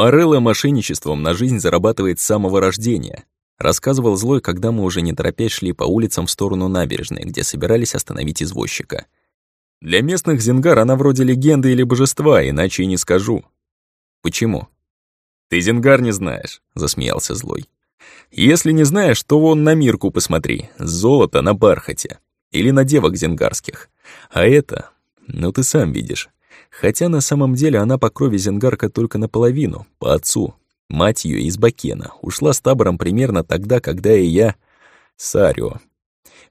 Морелло мошенничеством на жизнь зарабатывает с самого рождения. Рассказывал Злой, когда мы уже не торопясь шли по улицам в сторону набережной, где собирались остановить извозчика. Для местных Зингар она вроде легенды или божества, иначе и не скажу. Почему? Ты Зингар не знаешь, засмеялся Злой. Если не знаешь, то вон на Мирку посмотри, золото на бархате. Или на девок зенгарских. А это, ну ты сам видишь. Хотя на самом деле она по крови зенгарка только наполовину, по отцу, Мать ее из Бакена ушла с табором примерно тогда, когда и я... Сарио.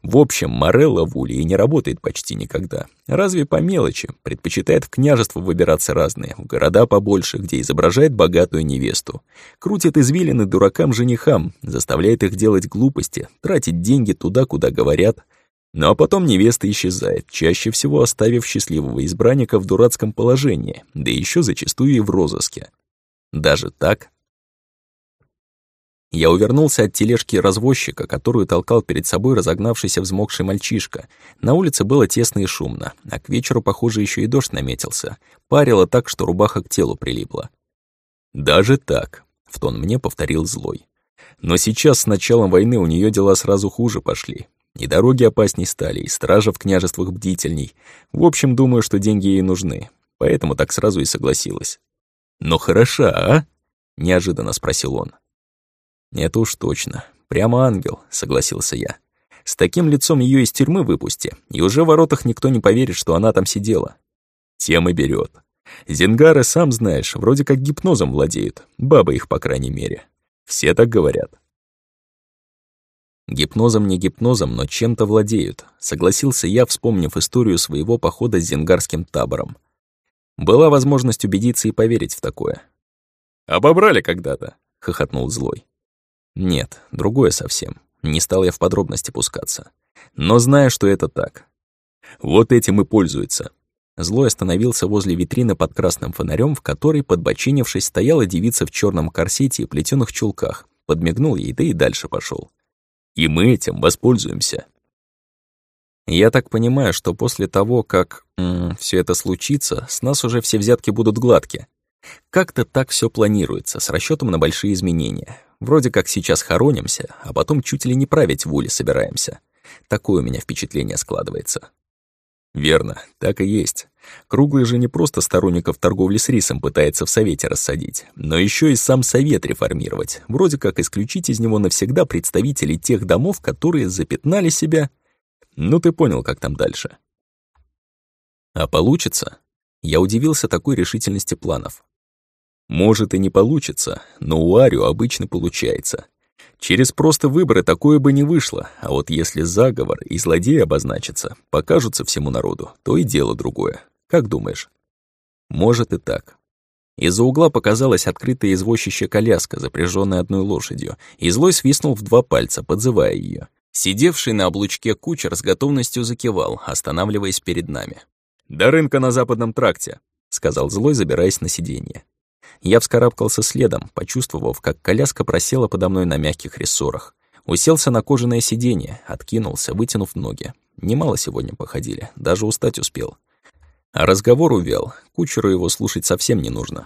В общем, Морелла в Улье не работает почти никогда. Разве по мелочи. Предпочитает в княжество выбираться разные, в города побольше, где изображает богатую невесту. Крутит извилины дуракам-женихам, заставляет их делать глупости, тратить деньги туда, куда говорят. А потом невеста исчезает, чаще всего оставив счастливого избранника в дурацком положении, да еще зачастую и в розыске. Даже так я увернулся от тележки развозчика, которую толкал перед собой разогнавшийся взмокший мальчишка. На улице было тесно и шумно, а к вечеру, похоже, еще и дождь наметился. Парило так, что рубаха к телу прилипла. «Даже так», — в тон мне повторил злой. «Но сейчас с началом войны у нее дела сразу хуже пошли. И дороги опасней стали, и стража в княжествах бдительней. В общем, думаю, что деньги ей нужны. Поэтому так сразу и согласилась». «Но хороша, а?» — неожиданно спросил он. «Это уж точно. Прямо ангел», — согласился я. «С таким лицом ее из тюрьмы выпусти, и уже в воротах никто не поверит, что она там сидела». Тем и берет. Зингары, сам знаешь, вроде как гипнозом владеют. Бабы их, по крайней мере. Все так говорят. Гипнозом не гипнозом, но чем-то владеют, согласился я, вспомнив историю своего похода с зингарским табором. Была возможность убедиться и поверить в такое. «Обобрали когда-то», — хохотнул злой. Нет, другое совсем. Не стал я в подробности пускаться. Но знаю, что это так. Вот этим и пользуется. Злой остановился возле витрины под красным фонарем, в которой, подбочинившись, стояла девица в черном корсете и плетеных чулках. Подмигнул ей, да и дальше пошел. И мы этим воспользуемся. Я так понимаю, что после того, как все это случится, с нас уже все взятки будут гладкие. Как-то так все планируется, с расчетом на большие изменения. Вроде как сейчас хоронимся, а потом чуть ли не править в уле собираемся. Такое у меня впечатление складывается. Верно, так и есть. Круглый же не просто сторонников торговли с рисом пытается в Совете рассадить, но еще и сам Совет реформировать, вроде как исключить из него навсегда представителей тех домов, которые запятнали себя. Ну ты понял, как там дальше. А получится? Я удивился такой решительности планов. Может и не получится, но у Арио обычно получается. Через просто выборы такое бы не вышло, а вот если заговор и злодеи обозначатся, покажутся всему народу, то и дело другое. Как думаешь? Может и так. Из-за угла показалась открытая извозчища коляска, запряженная одной лошадью, и злой свистнул в два пальца, подзывая ее. Сидевший на облучке кучер с готовностью закивал, останавливаясь перед нами. «До рынка на западном тракте», — сказал злой, забираясь на сиденье. Я вскарабкался следом, почувствовав, как коляска просела подо мной на мягких рессорах. Уселся на кожаное сиденье, откинулся, вытянув ноги. Немало сегодня походили, даже устать успел. А разговор увял, кучеру его слушать совсем не нужно.